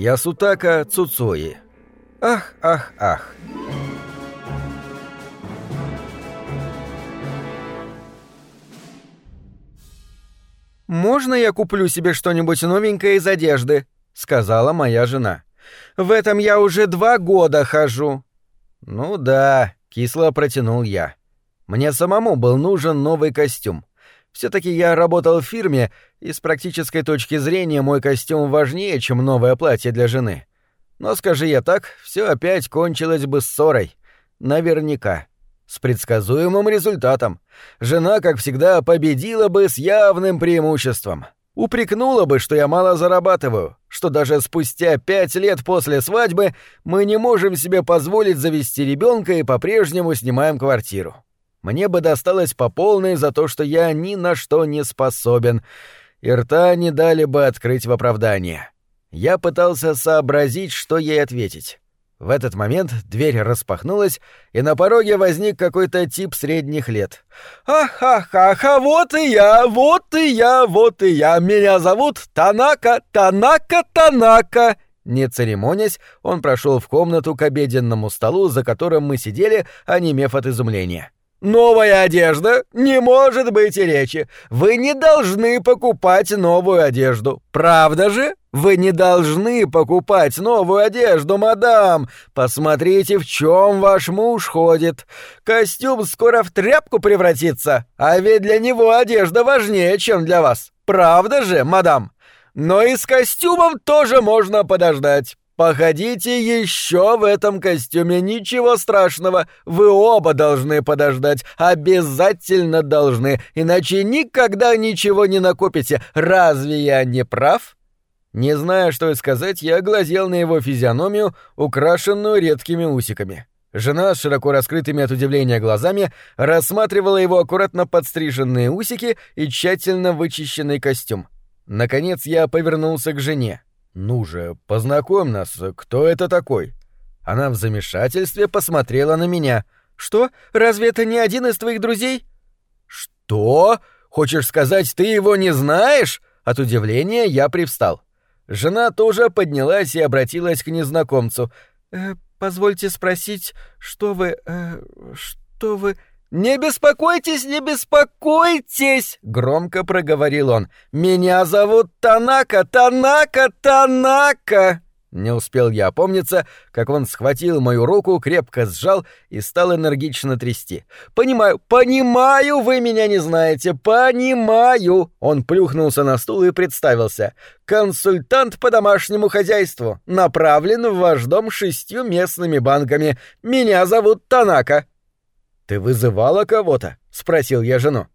Ясутака Цуцуи. Ах, ах, ах. «Можно я куплю себе что-нибудь новенькое из одежды?» — сказала моя жена. «В этом я уже два года хожу». «Ну да», — кисло протянул я. «Мне самому был нужен новый костюм. Все-таки я работал в фирме, и с практической точки зрения мой костюм важнее, чем новое платье для жены. Но скажи я так, все опять кончилось бы ссорой. Наверняка с предсказуемым результатом. Жена, как всегда, победила бы с явным преимуществом. Упрекнула бы, что я мало зарабатываю, что даже спустя пять лет после свадьбы мы не можем себе позволить завести ребенка и по-прежнему снимаем квартиру. Мне бы досталось по полной за то, что я ни на что не способен, и рта не дали бы открыть в оправдание. Я пытался сообразить, что ей ответить. В этот момент дверь распахнулась, и на пороге возник какой-то тип средних лет. «Ха-ха-ха-ха, вот и я, вот и я, вот и я, меня зовут Танака, Танака, Танака!» Не церемонясь, он прошел в комнату к обеденному столу, за которым мы сидели, онемев от изумления. «Новая одежда? Не может быть и речи! Вы не должны покупать новую одежду, правда же?» Вы не должны покупать новую одежду, мадам. Посмотрите, в чем ваш муж ходит. Костюм скоро в тряпку превратится, а ведь для него одежда важнее, чем для вас. Правда же, мадам? Но и с костюмом тоже можно подождать. Походите еще в этом костюме, ничего страшного. Вы оба должны подождать, обязательно должны, иначе никогда ничего не накопите. Разве я не прав? Не зная, что и сказать, я глазел на его физиономию, украшенную редкими усиками. Жена с широко раскрытыми от удивления глазами рассматривала его аккуратно подстриженные усики и тщательно вычищенный костюм. Наконец я повернулся к жене. «Ну же, познакомь нас, кто это такой?» Она в замешательстве посмотрела на меня. «Что? Разве это не один из твоих друзей?» «Что? Хочешь сказать, ты его не знаешь?» От удивления я привстал. Жена тоже поднялась и обратилась к незнакомцу. «Э, «Позвольте спросить, что вы... Э, что вы...» «Не беспокойтесь, не беспокойтесь!» — громко проговорил он. «Меня зовут Танака, Танака, Танака!» Не успел я опомниться, как он схватил мою руку, крепко сжал и стал энергично трясти. «Понимаю, понимаю, вы меня не знаете, понимаю!» Он плюхнулся на стул и представился. «Консультант по домашнему хозяйству, направлен в ваш дом шестью местными банками. Меня зовут Танака». «Ты вызывала кого-то?» — спросил я жену.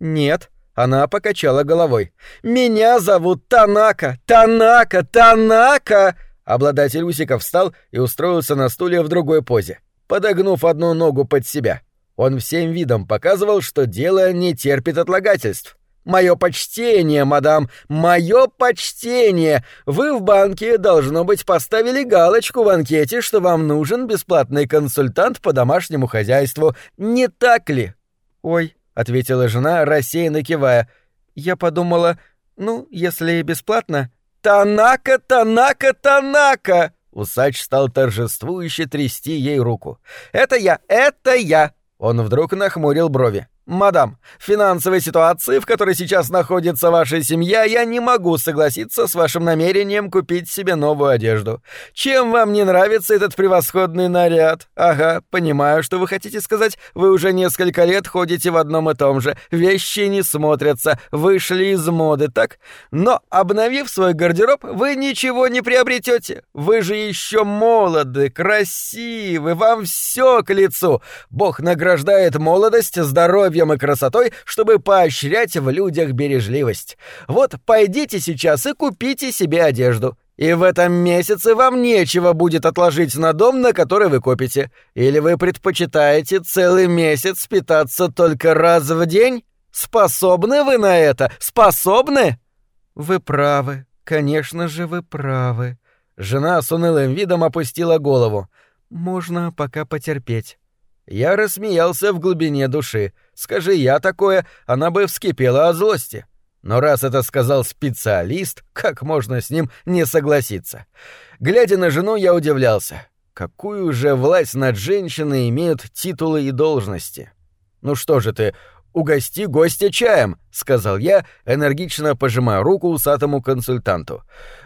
«Нет», она покачала головой. «Меня зовут Танака! Танака! Танака!» Обладатель усиков встал и устроился на стуле в другой позе, подогнув одну ногу под себя. Он всем видом показывал, что дело не терпит отлагательств. «Мое почтение, мадам, мое почтение! Вы в банке, должно быть, поставили галочку в анкете, что вам нужен бесплатный консультант по домашнему хозяйству. Не так ли?» «Ой», — ответила жена, рассеянно кивая. «Я подумала, ну, если бесплатно, «Танака, Танака, Танака!» Усач стал торжествующе трясти ей руку. «Это я, это я!» Он вдруг нахмурил брови. «Мадам, финансовой ситуации, в которой сейчас находится ваша семья, я не могу согласиться с вашим намерением купить себе новую одежду. Чем вам не нравится этот превосходный наряд? Ага, понимаю, что вы хотите сказать. Вы уже несколько лет ходите в одном и том же. Вещи не смотрятся, вышли из моды, так? Но, обновив свой гардероб, вы ничего не приобретете. Вы же еще молоды, красивы, вам все к лицу. Бог награждает молодость, здоровье, здоровьем и красотой, чтобы поощрять в людях бережливость. Вот пойдите сейчас и купите себе одежду. И в этом месяце вам нечего будет отложить на дом, на который вы копите. Или вы предпочитаете целый месяц питаться только раз в день? Способны вы на это? Способны? Вы правы. Конечно же, вы правы. Жена с унылым видом опустила голову. Можно пока потерпеть. Я рассмеялся в глубине души. Скажи я такое, она бы вскипела от злости. Но раз это сказал специалист, как можно с ним не согласиться? Глядя на жену, я удивлялся. Какую же власть над женщиной имеют титулы и должности? Ну что же ты, угости гостя чаем», — сказал я, энергично пожимая руку усатому консультанту.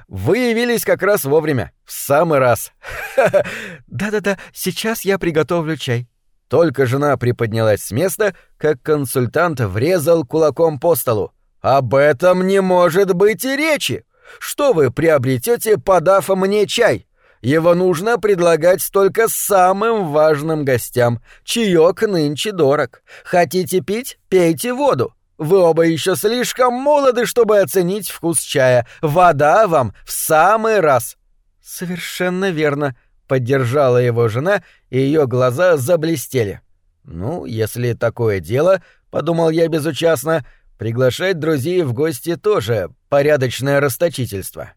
«Вы явились как раз вовремя, в самый раз». «Да-да-да, сейчас я приготовлю чай». Только жена приподнялась с места, как консультант врезал кулаком по столу. «Об этом не может быть и речи! Что вы приобретете, подав мне чай? Его нужно предлагать только самым важным гостям. Чаек нынче дорог. Хотите пить? Пейте воду. Вы оба еще слишком молоды, чтобы оценить вкус чая. Вода вам в самый раз. Совершенно верно, поддержала его жена, и ее глаза заблестели. Ну, если такое дело, подумал я безучастно, приглашать друзей в гости тоже порядочное расточительство.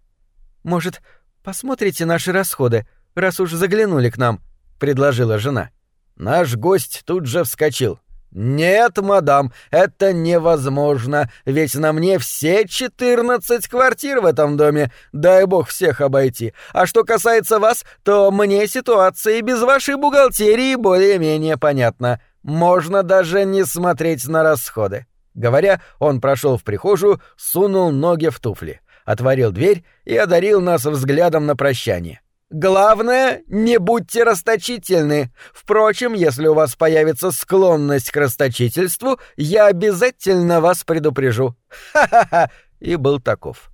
Может, «Посмотрите наши расходы, раз уж заглянули к нам», — предложила жена. Наш гость тут же вскочил. «Нет, мадам, это невозможно, ведь на мне все четырнадцать квартир в этом доме, дай бог всех обойти. А что касается вас, то мне ситуация без вашей бухгалтерии более-менее понятна. Можно даже не смотреть на расходы». Говоря, он прошел в прихожую, сунул ноги в туфли отворил дверь и одарил нас взглядом на прощание. Главное, не будьте расточительны. Впрочем, если у вас появится склонность к расточительству, я обязательно вас предупрежу. Ха-ха-ха. И был таков.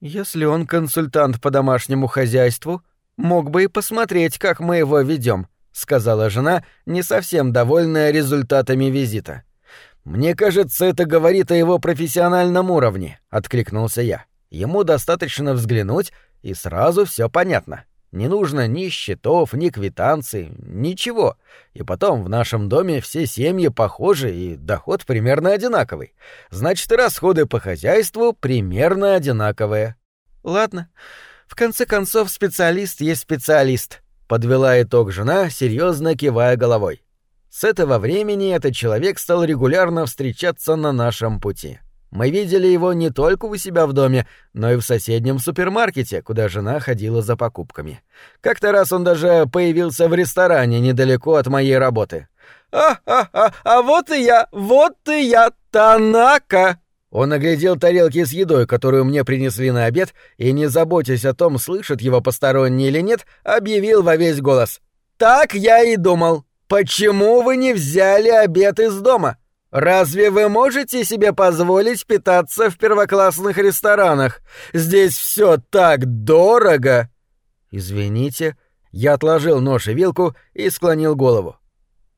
Если он консультант по домашнему хозяйству, мог бы и посмотреть, как мы его ведем, сказала жена, не совсем довольная результатами визита. Мне кажется, это говорит о его профессиональном уровне, откликнулся я. Ему достаточно взглянуть, и сразу все понятно. Не нужно ни счетов, ни квитанций, ничего. И потом в нашем доме все семьи похожи, и доход примерно одинаковый. Значит, и расходы по хозяйству примерно одинаковые. Ладно. В конце концов, специалист есть специалист, подвела итог жена, серьезно кивая головой. С этого времени этот человек стал регулярно встречаться на нашем пути. Мы видели его не только у себя в доме, но и в соседнем супермаркете, куда жена ходила за покупками. Как-то раз он даже появился в ресторане недалеко от моей работы. «А-а-а, а вот и я, вот и я, Танака!» Он оглядел тарелки с едой, которую мне принесли на обед, и, не заботясь о том, слышат его посторонние или нет, объявил во весь голос. «Так я и думал. Почему вы не взяли обед из дома? Разве вы можете себе позволить питаться в первоклассных ресторанах? Здесь все так дорого. Извините, я отложил нож и вилку и склонил голову.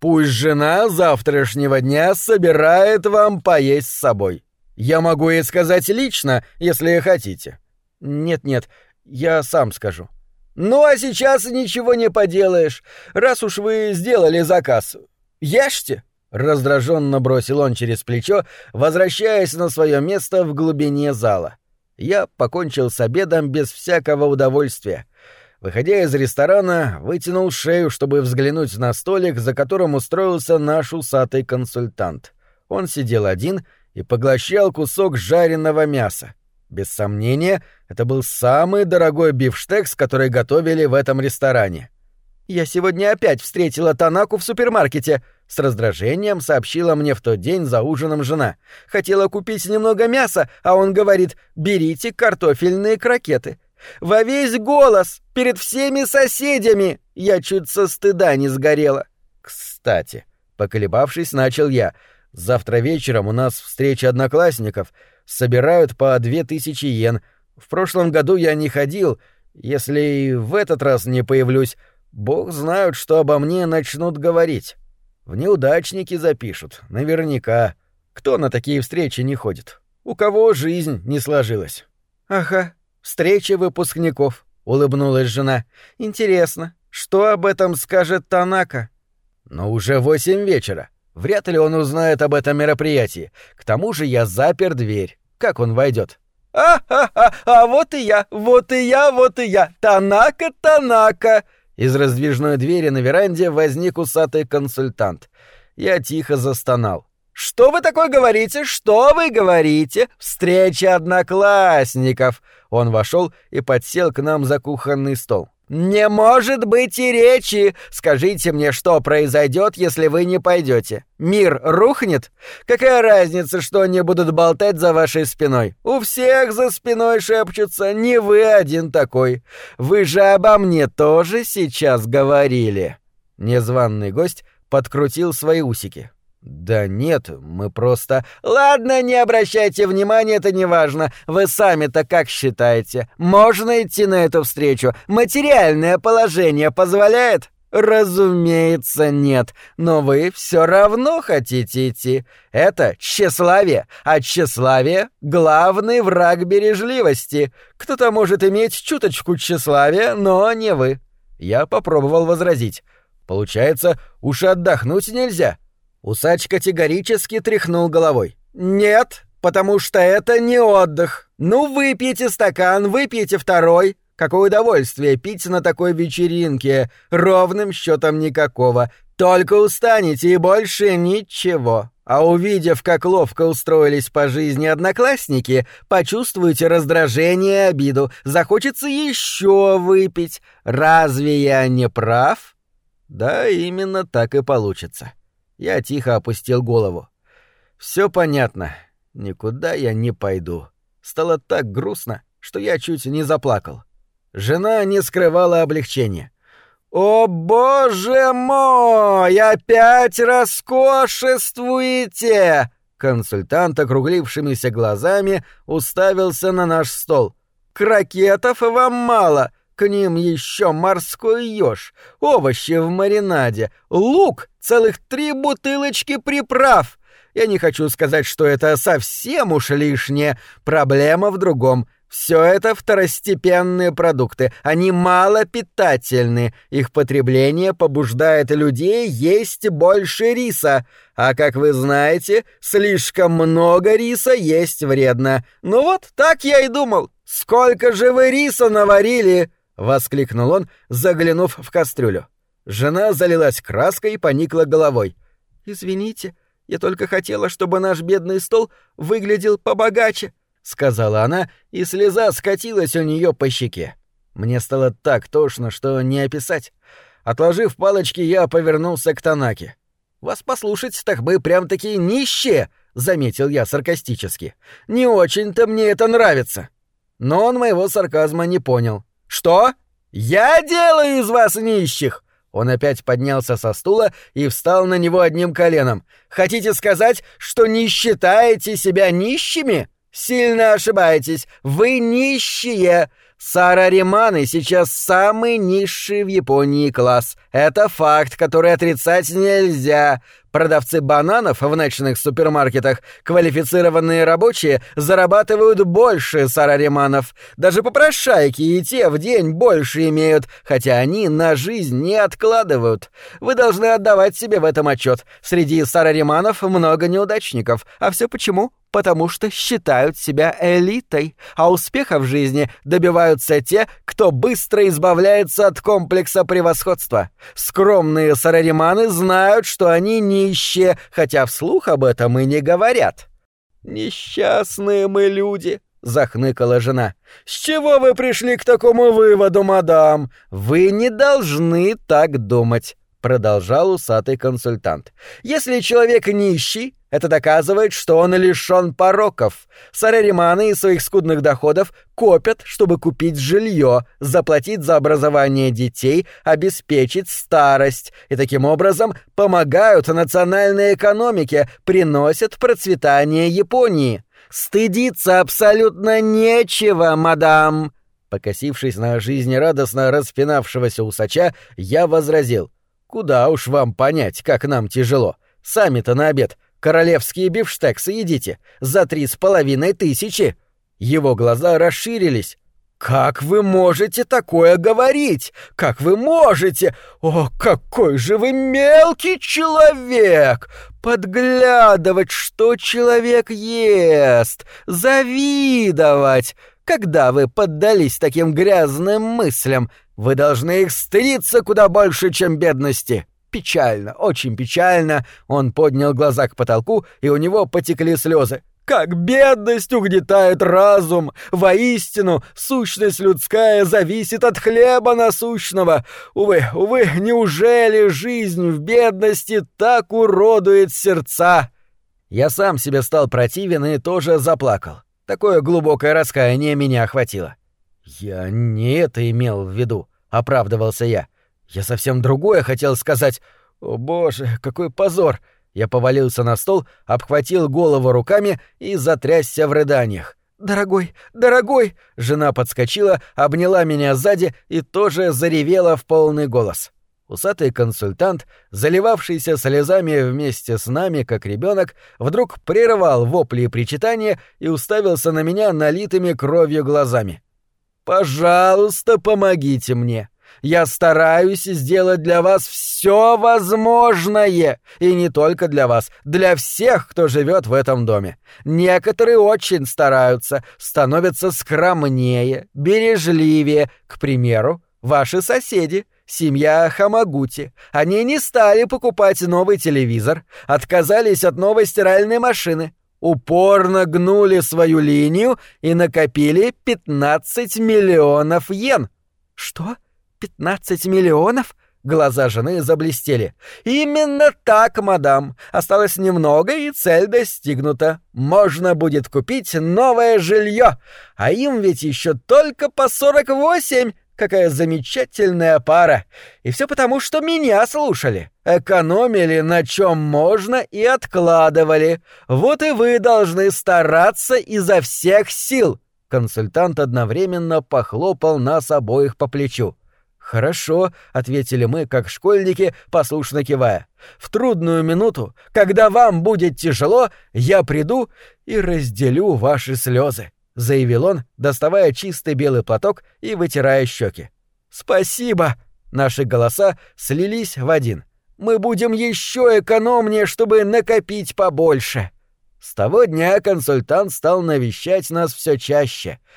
Пусть жена завтрашнего дня собирает вам поесть с собой. Я могу ей сказать лично, если хотите. Нет-нет, я сам скажу. Ну а сейчас ничего не поделаешь. Раз уж вы сделали заказ, ешьте. Раздраженно бросил он через плечо, возвращаясь на свое место в глубине зала. Я покончил с обедом без всякого удовольствия. Выходя из ресторана, вытянул шею, чтобы взглянуть на столик, за которым устроился наш усатый консультант. Он сидел один и поглощал кусок жареного мяса. Без сомнения, это был самый дорогой бифштекс, который готовили в этом ресторане. «Я сегодня опять встретила Танаку в супермаркете», — с раздражением сообщила мне в тот день за ужином жена. «Хотела купить немного мяса, а он говорит, берите картофельные крокеты». «Во весь голос! Перед всеми соседями!» Я чуть со стыда не сгорела. «Кстати», — поколебавшись, начал я, — «завтра вечером у нас встреча одноклассников. Собирают по две тысячи йен. В прошлом году я не ходил. Если и в этот раз не появлюсь, Бог знает, что обо мне начнут говорить. В неудачники запишут, наверняка. Кто на такие встречи не ходит? У кого жизнь не сложилась? Ага, встреча выпускников, улыбнулась жена. Интересно, что об этом скажет Танака? Но уже восемь вечера. Вряд ли он узнает об этом мероприятии. К тому же я запер дверь. Как он войдет? А-ха-ха, а вот и я, вот и я, вот и я. Танака, Танака. Из раздвижной двери на веранде возник усатый консультант. Я тихо застонал. Что вы такое говорите? Что вы говорите? Встреча одноклассников. Он вошел и подсел к нам за кухонный стол. «Не может быть и речи! Скажите мне, что произойдет, если вы не пойдете? Мир рухнет? Какая разница, что они будут болтать за вашей спиной? У всех за спиной шепчутся, не вы один такой. Вы же обо мне тоже сейчас говорили». Незваный гость подкрутил свои усики. «Да нет, мы просто...» «Ладно, не обращайте внимания, это не важно. Вы сами-то как считаете? Можно идти на эту встречу? Материальное положение позволяет?» «Разумеется, нет. Но вы все равно хотите идти. Это тщеславие, а тщеславие — главный враг бережливости. Кто-то может иметь чуточку тщеславия, но не вы». Я попробовал возразить. «Получается, уж отдохнуть нельзя». Усач категорически тряхнул головой. «Нет, потому что это не отдых. Ну, выпейте стакан, выпейте второй. Какое удовольствие пить на такой вечеринке. Ровным счетом никакого. Только устанете и больше ничего. А увидев, как ловко устроились по жизни одноклассники, почувствуете раздражение и обиду. Захочется еще выпить. Разве я не прав? Да, именно так и получится. Я тихо опустил голову. Все понятно. Никуда я не пойду. Стало так грустно, что я чуть не заплакал. Жена не скрывала облегчения. «О, боже мой! Опять роскошествуете!» Консультант округлившимися глазами уставился на наш стол. «Крокетов вам мало!» К ним еще морской еж, овощи в маринаде, лук, целых три бутылочки приправ. Я не хочу сказать, что это совсем уж лишнее. Проблема в другом. Все это второстепенные продукты. Они малопитательны. Их потребление побуждает людей есть больше риса. А как вы знаете, слишком много риса есть вредно. Ну вот, так я и думал. Сколько же вы риса наварили? — воскликнул он, заглянув в кастрюлю. Жена залилась краской и поникла головой. «Извините, я только хотела, чтобы наш бедный стол выглядел побогаче», — сказала она, и слеза скатилась у нее по щеке. Мне стало так тошно, что не описать. Отложив палочки, я повернулся к Танаке. «Вас послушать, так мы прям-таки нищие!» — заметил я саркастически. «Не очень-то мне это нравится». Но он моего сарказма не понял. «Что? Я делаю из вас нищих!» Он опять поднялся со стула и встал на него одним коленом. «Хотите сказать, что не считаете себя нищими? Сильно ошибаетесь. Вы нищие. Сарариманы сейчас самый низший в Японии класс. Это факт, который отрицать нельзя. Продавцы бананов в ночных супермаркетах, квалифицированные рабочие, зарабатывают больше сарариманов. Даже попрошайки и те в день больше имеют, хотя они на жизнь не откладывают. Вы должны отдавать себе в этом отчет. Среди сарариманов много неудачников. А все почему? Потому что считают себя элитой, а успеха в жизни добиваются те, кто быстро избавляется от комплекса превосходства. Скромные сарариманы знают, что они нищие, хотя вслух об этом и не говорят. «Несчастные мы люди», — захныкала жена. «С чего вы пришли к такому выводу, мадам? Вы не должны так думать», — продолжал усатый консультант. «Если человек нищий, это доказывает, что он лишён пороков. Сарариманы из своих скудных доходов копят, чтобы купить жилье, заплатить за образование детей, обеспечить старость, и таким образом помогают национальной экономике, приносят процветание Японии. Стыдиться абсолютно нечего, мадам. Покосившись на жизнерадостно распинавшегося усача, я возразил. «Куда уж вам понять, как нам тяжело. Сами-то на обед Королевские бифштексы едите за три с половиной тысячи. Его глаза расширились. «Как вы можете такое говорить? Как вы можете? О, какой же вы мелкий человек! Подглядывать, что человек ест, завидовать! Когда вы поддались таким грязным мыслям, вы должны их стыдиться куда больше, чем бедности!» Печально, очень печально. Он поднял глаза к потолку, и у него потекли слезы. Как бедность угнетает разум! Воистину, сущность людская зависит от хлеба насущного. Увы, увы, неужели жизнь в бедности так уродует сердца? Я сам себе стал противен и тоже заплакал. Такое глубокое раскаяние меня охватило. «Я не это имел в виду», — оправдывался я. «Я совсем другое хотел сказать. О боже, какой позор! Я повалился на стол, обхватил голову руками и затрясся в рыданиях. «Дорогой, дорогой!» Жена подскочила, обняла меня сзади и тоже заревела в полный голос. Усатый консультант, заливавшийся слезами вместе с нами, как ребенок, вдруг прервал вопли и причитания и уставился на меня налитыми кровью глазами. «Пожалуйста, помогите мне!» Я стараюсь сделать для вас все возможное, и не только для вас, для всех, кто живет в этом доме. Некоторые очень стараются, становятся скромнее, бережливее. К примеру, ваши соседи, семья Хамагути. Они не стали покупать новый телевизор, отказались от новой стиральной машины, упорно гнули свою линию и накопили 15 миллионов йен. Что? «Пятнадцать миллионов?» Глаза жены заблестели. «Именно так, мадам. Осталось немного, и цель достигнута. Можно будет купить новое жилье. А им ведь еще только по сорок восемь. Какая замечательная пара. И все потому, что меня слушали. Экономили на чем можно и откладывали. Вот и вы должны стараться изо всех сил». Консультант одновременно похлопал нас обоих по плечу. «Хорошо», — ответили мы, как школьники, послушно кивая. «В трудную минуту, когда вам будет тяжело, я приду и разделю ваши слезы», — заявил он, доставая чистый белый платок и вытирая щеки. «Спасибо!» — наши голоса слились в один. «Мы будем еще экономнее, чтобы накопить побольше». С того дня консультант стал навещать нас все чаще —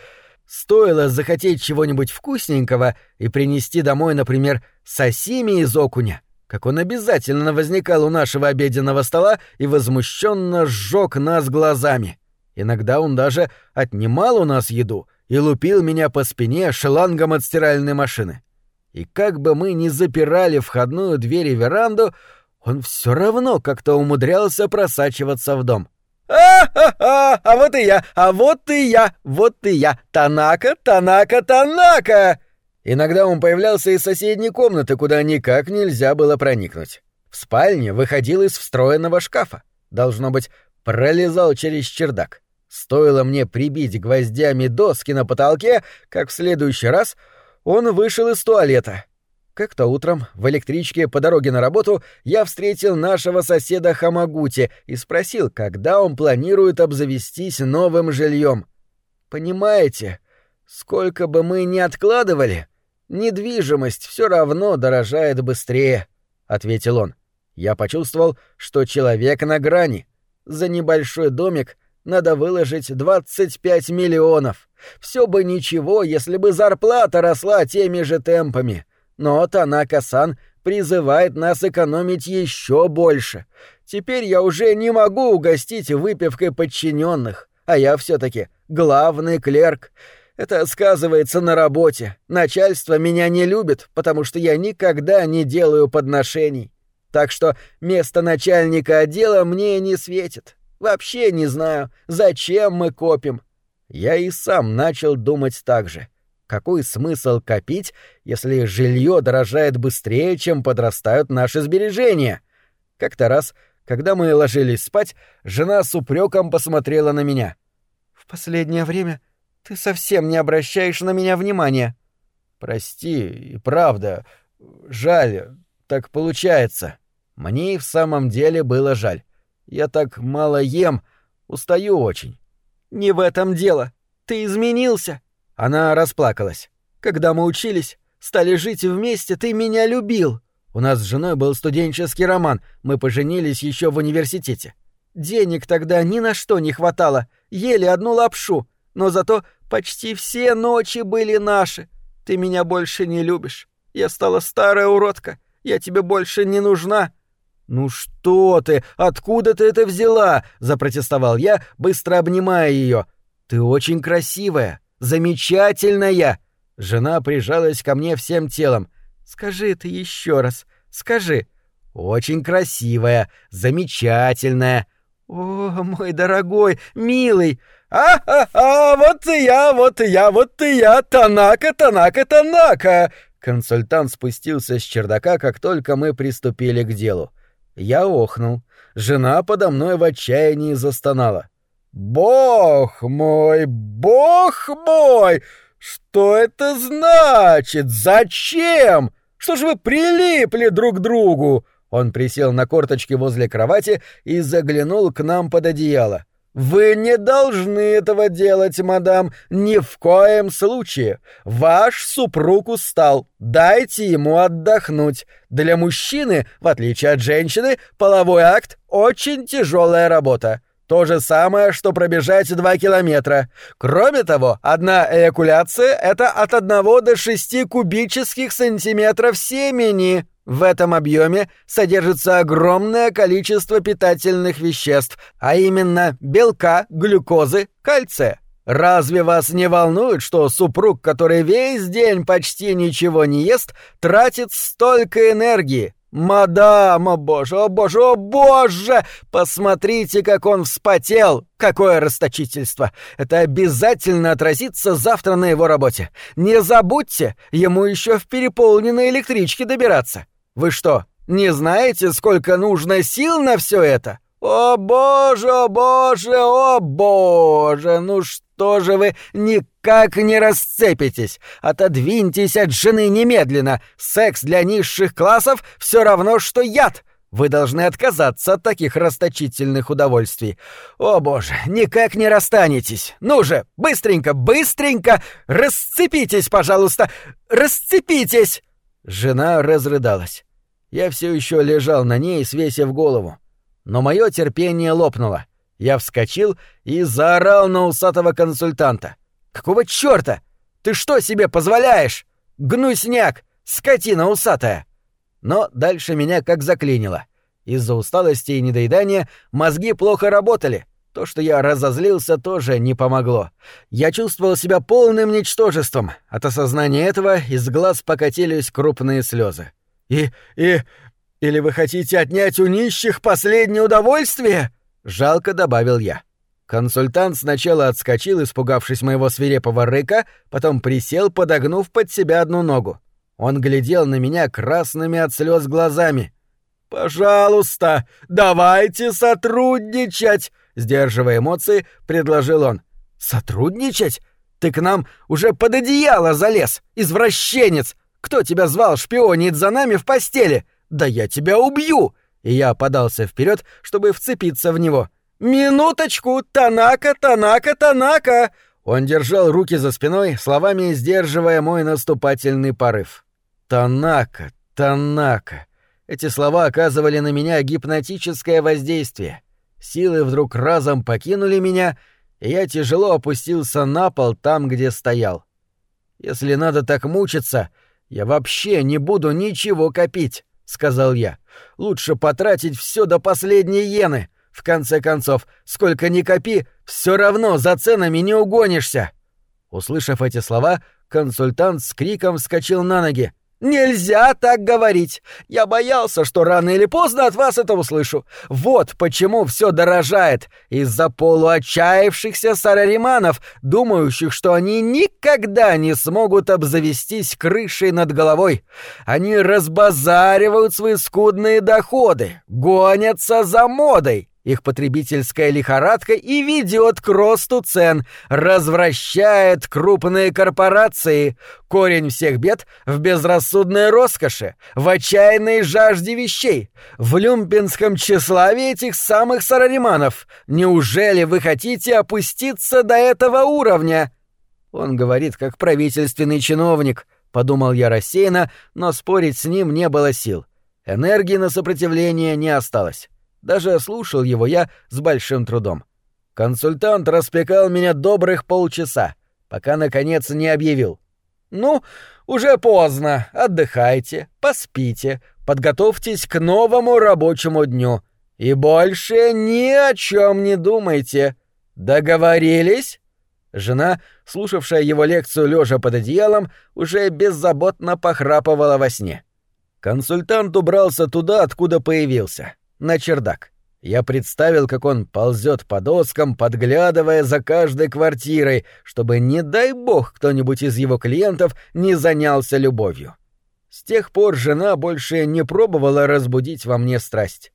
Стоило захотеть чего-нибудь вкусненького и принести домой, например, сосими из окуня, как он обязательно возникал у нашего обеденного стола и возмущенно сжег нас глазами. Иногда он даже отнимал у нас еду и лупил меня по спине шлангом от стиральной машины. И как бы мы ни запирали входную дверь и веранду, он все равно как-то умудрялся просачиваться в дом. — «А-ха-ха! А вот и я! А вот и я! Вот и я! Танака, Танака, Танака!» Иногда он появлялся из соседней комнаты, куда никак нельзя было проникнуть. В спальне выходил из встроенного шкафа. Должно быть, пролезал через чердак. Стоило мне прибить гвоздями доски на потолке, как в следующий раз он вышел из туалета — как-то утром в электричке по дороге на работу я встретил нашего соседа Хамагути и спросил, когда он планирует обзавестись новым жильем. Понимаете, сколько бы мы ни откладывали, недвижимость все равно дорожает быстрее, ответил он. Я почувствовал, что человек на грани. За небольшой домик надо выложить 25 миллионов. Все бы ничего, если бы зарплата росла теми же темпами. Но Танака-сан призывает нас экономить еще больше. Теперь я уже не могу угостить выпивкой подчиненных, а я все-таки главный клерк. Это сказывается на работе. Начальство меня не любит, потому что я никогда не делаю подношений. Так что место начальника отдела мне не светит. Вообще не знаю, зачем мы копим. Я и сам начал думать так же. — какой смысл копить, если жилье дорожает быстрее, чем подрастают наши сбережения? Как-то раз, когда мы ложились спать, жена с упреком посмотрела на меня. «В последнее время ты совсем не обращаешь на меня внимания». «Прости, и правда. Жаль, так получается. Мне и в самом деле было жаль. Я так мало ем, устаю очень». «Не в этом дело. Ты изменился». Она расплакалась. «Когда мы учились, стали жить вместе, ты меня любил. У нас с женой был студенческий роман, мы поженились еще в университете. Денег тогда ни на что не хватало, ели одну лапшу, но зато почти все ночи были наши. Ты меня больше не любишь. Я стала старая уродка. Я тебе больше не нужна». «Ну что ты? Откуда ты это взяла?» — запротестовал я, быстро обнимая ее. «Ты очень красивая, замечательная!» Жена прижалась ко мне всем телом. «Скажи это еще раз, скажи». «Очень красивая, замечательная». «О, мой дорогой, милый!» «А-а-а, вот и я, вот и я, вот и я, Танака, Танака, Танака!» Консультант спустился с чердака, как только мы приступили к делу. Я охнул. Жена подо мной в отчаянии застонала. «Бог мой, бог мой! Что это значит? Зачем? Что же вы прилипли друг к другу?» Он присел на корточки возле кровати и заглянул к нам под одеяло. «Вы не должны этого делать, мадам, ни в коем случае. Ваш супруг устал. Дайте ему отдохнуть. Для мужчины, в отличие от женщины, половой акт — очень тяжелая работа. То же самое, что пробежать два километра. Кроме того, одна эякуляция — это от одного до шести кубических сантиметров семени. В этом объеме содержится огромное количество питательных веществ, а именно белка, глюкозы, кальция. Разве вас не волнует, что супруг, который весь день почти ничего не ест, тратит столько энергии? «Мадам, о боже, о боже, о боже! Посмотрите, как он вспотел! Какое расточительство! Это обязательно отразится завтра на его работе. Не забудьте, ему еще в переполненной электричке добираться. Вы что, не знаете, сколько нужно сил на все это? О боже, о боже, о боже! Ну что же вы никак не расцепитесь? Отодвиньтесь от жены немедленно. Секс для низших классов все равно, что яд. Вы должны отказаться от таких расточительных удовольствий. О боже, никак не расстанетесь. Ну же, быстренько, быстренько, расцепитесь, пожалуйста, расцепитесь. Жена разрыдалась. Я все еще лежал на ней, свесив голову. Но мое терпение лопнуло. Я вскочил и заорал на усатого консультанта. «Какого чёрта? Ты что себе позволяешь? Гнусняк! Скотина усатая!» Но дальше меня как заклинило. Из-за усталости и недоедания мозги плохо работали. То, что я разозлился, тоже не помогло. Я чувствовал себя полным ничтожеством. От осознания этого из глаз покатились крупные слезы. «И... и... или вы хотите отнять у нищих последнее удовольствие?» — жалко добавил я. Консультант сначала отскочил, испугавшись моего свирепого рыка, потом присел, подогнув под себя одну ногу. Он глядел на меня красными от слез глазами. «Пожалуйста, давайте сотрудничать!» Сдерживая эмоции, предложил он. «Сотрудничать? Ты к нам уже под одеяло залез, извращенец! Кто тебя звал шпионить за нами в постели? Да я тебя убью!» И я подался вперед, чтобы вцепиться в него. «Минуточку! Танака, Танака, Танака!» Он держал руки за спиной, словами сдерживая мой наступательный порыв. «Танака, Танака!» Эти слова оказывали на меня гипнотическое воздействие. Силы вдруг разом покинули меня, и я тяжело опустился на пол там, где стоял. Если надо так мучиться, «Я вообще не буду ничего копить», — сказал я. «Лучше потратить все до последней иены. В конце концов, сколько ни копи, все равно за ценами не угонишься». Услышав эти слова, консультант с криком вскочил на ноги. «Нельзя так говорить! Я боялся, что рано или поздно от вас это услышу. Вот почему все дорожает. Из-за полуотчаявшихся сарариманов, думающих, что они никогда не смогут обзавестись крышей над головой. Они разбазаривают свои скудные доходы, гонятся за модой, их потребительская лихорадка и ведет к росту цен, развращает крупные корпорации. Корень всех бед в безрассудной роскоши, в отчаянной жажде вещей, в люмпинском тщеславии этих самых сарариманов. Неужели вы хотите опуститься до этого уровня? Он говорит, как правительственный чиновник, подумал я рассеянно, но спорить с ним не было сил. Энергии на сопротивление не осталось. Даже слушал его я с большим трудом. Консультант распекал меня добрых полчаса, пока, наконец, не объявил. «Ну, уже поздно. Отдыхайте, поспите. подготовьтесь к новому рабочему дню и больше ни о чем не думайте. Договорились?» Жена, слушавшая его лекцию лежа под одеялом, уже беззаботно похрапывала во сне. Консультант убрался туда, откуда появился, на чердак. Я представил, как он ползет по доскам, подглядывая за каждой квартирой, чтобы, не дай бог, кто-нибудь из его клиентов не занялся любовью. С тех пор жена больше не пробовала разбудить во мне страсть.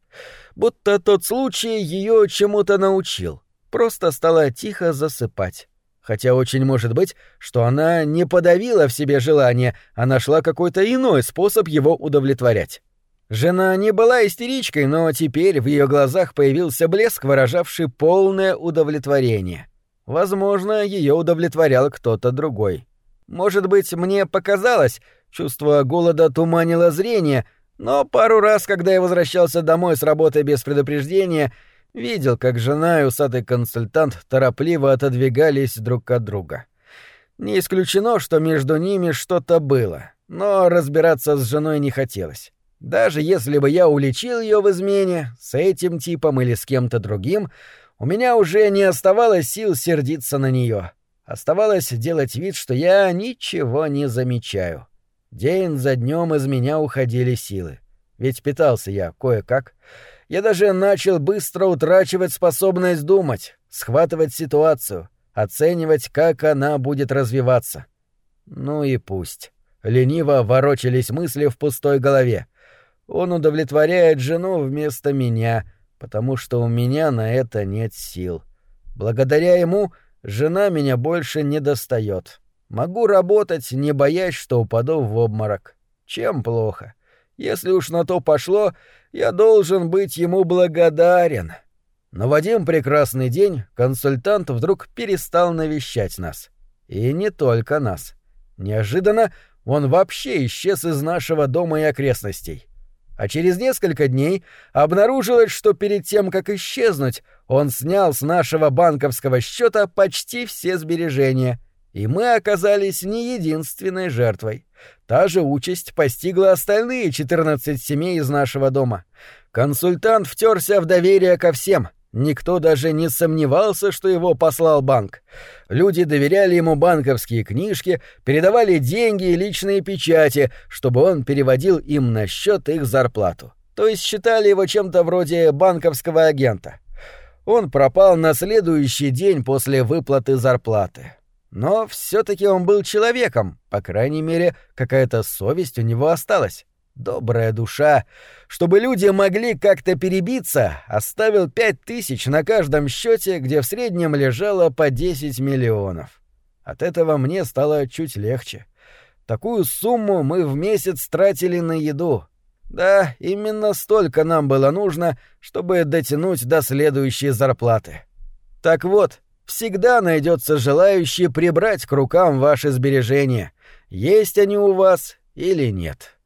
Будто тот случай ее чему-то научил. Просто стала тихо засыпать. Хотя очень может быть, что она не подавила в себе желание, а нашла какой-то иной способ его удовлетворять. Жена не была истеричкой, но теперь в ее глазах появился блеск, выражавший полное удовлетворение. Возможно, ее удовлетворял кто-то другой. Может быть, мне показалось, чувство голода туманило зрение, но пару раз, когда я возвращался домой с работы без предупреждения, видел, как жена и усатый консультант торопливо отодвигались друг от друга. Не исключено, что между ними что-то было, но разбираться с женой не хотелось. Даже если бы я уличил ее в измене с этим типом или с кем-то другим, у меня уже не оставалось сил сердиться на нее. Оставалось делать вид, что я ничего не замечаю. День за днем из меня уходили силы. Ведь питался я кое-как. Я даже начал быстро утрачивать способность думать, схватывать ситуацию, оценивать, как она будет развиваться. Ну и пусть. Лениво ворочались мысли в пустой голове. Он удовлетворяет жену вместо меня, потому что у меня на это нет сил. Благодаря ему жена меня больше не достает. Могу работать, не боясь, что упаду в обморок. Чем плохо? Если уж на то пошло, я должен быть ему благодарен. Но в один прекрасный день консультант вдруг перестал навещать нас. И не только нас. Неожиданно он вообще исчез из нашего дома и окрестностей а через несколько дней обнаружилось, что перед тем, как исчезнуть, он снял с нашего банковского счета почти все сбережения, и мы оказались не единственной жертвой. Та же участь постигла остальные 14 семей из нашего дома. Консультант втерся в доверие ко всем — Никто даже не сомневался, что его послал банк. Люди доверяли ему банковские книжки, передавали деньги и личные печати, чтобы он переводил им на счет их зарплату. То есть считали его чем-то вроде банковского агента. Он пропал на следующий день после выплаты зарплаты. Но все-таки он был человеком, по крайней мере, какая-то совесть у него осталась. Добрая душа, чтобы люди могли как-то перебиться, оставил пять тысяч на каждом счете, где в среднем лежало по десять миллионов. От этого мне стало чуть легче. Такую сумму мы в месяц тратили на еду. Да, именно столько нам было нужно, чтобы дотянуть до следующей зарплаты. Так вот, всегда найдется желающий прибрать к рукам ваши сбережения, есть они у вас или нет.